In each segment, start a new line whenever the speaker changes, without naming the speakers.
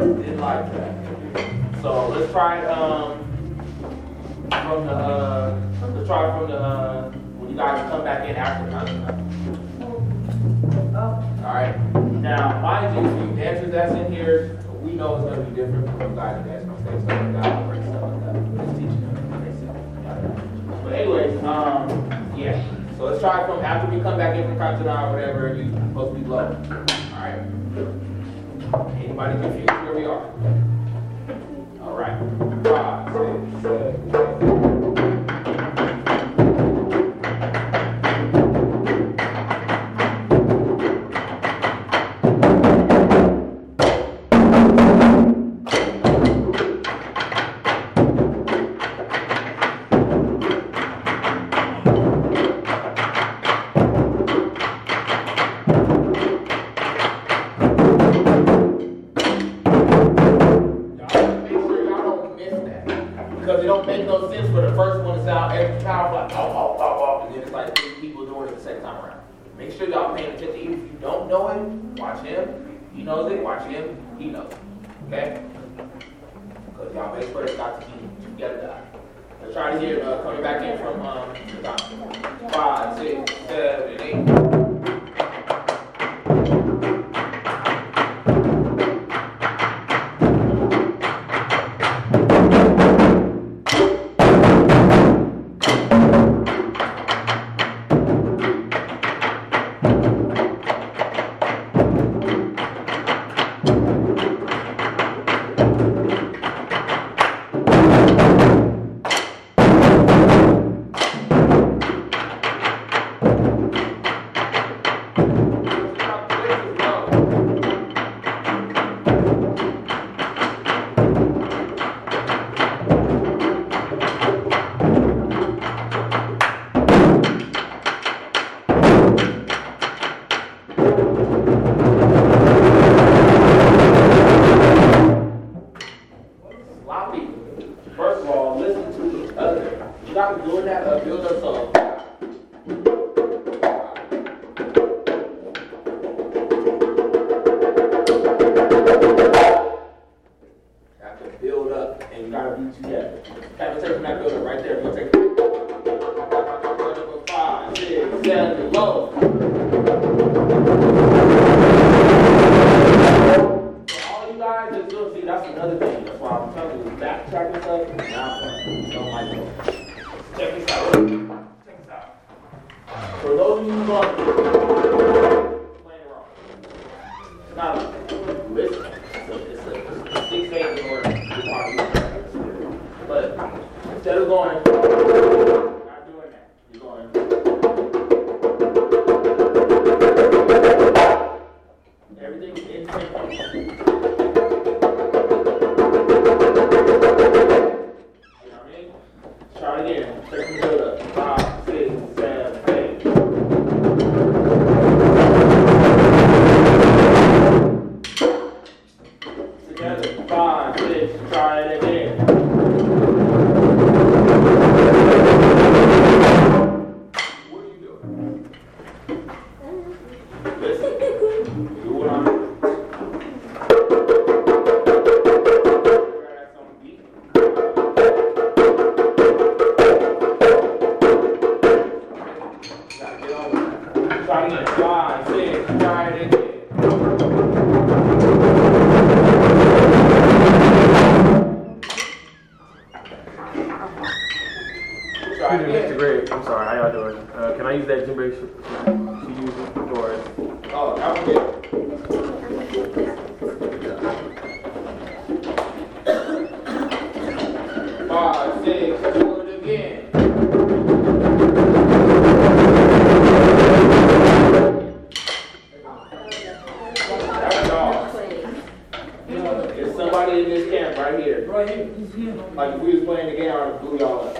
Didn't like that. So let's try um, from the, uh, let's try from the, uh, when you guys come back in after concert. Alright. Now, mind you, you dancers that's in here, we know it's going to be different from you guys that dance on stage, stuff like that, operate stuff like that. We're just teaching them. But, anyways, um, yeah. So let's try from after we come back in from concert or whatever, you're supposed to be low. Alright. Anybody confused where make no sense for the first one to sound every child like, oh, oh, oh, oh, and then it's like three people doing it the second time around. Make sure y'all paying attention. Even if you don't know him, watch him. He knows it, watch him. He knows it. Okay? Because y'all make sure it's got to be together. Let's try to hear uh, coming back in from um. Five, six, do see, that's another thing. That's why I'm telling you, backtracking stuff not fun. Don't like. Check this out. Check this out. For those of you who are playing wrong, it's listen. It's a, six eight But instead of going,
sorry. How y'all doing? Uh, can I use that Jimbo she, she uses? Or
Oh, that was good. Five, six, do it again. That's all. There's somebody in this camp right here.
Right here.
Like if we was playing the game, I would blew y'all up.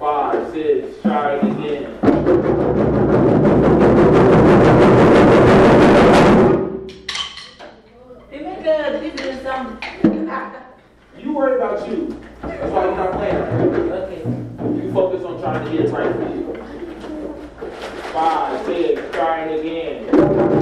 Five, six, try it again. It didn't sound. You worry about you. That's why you're not playing. Okay. You focus on trying to get it right for you. Five, six, try it again.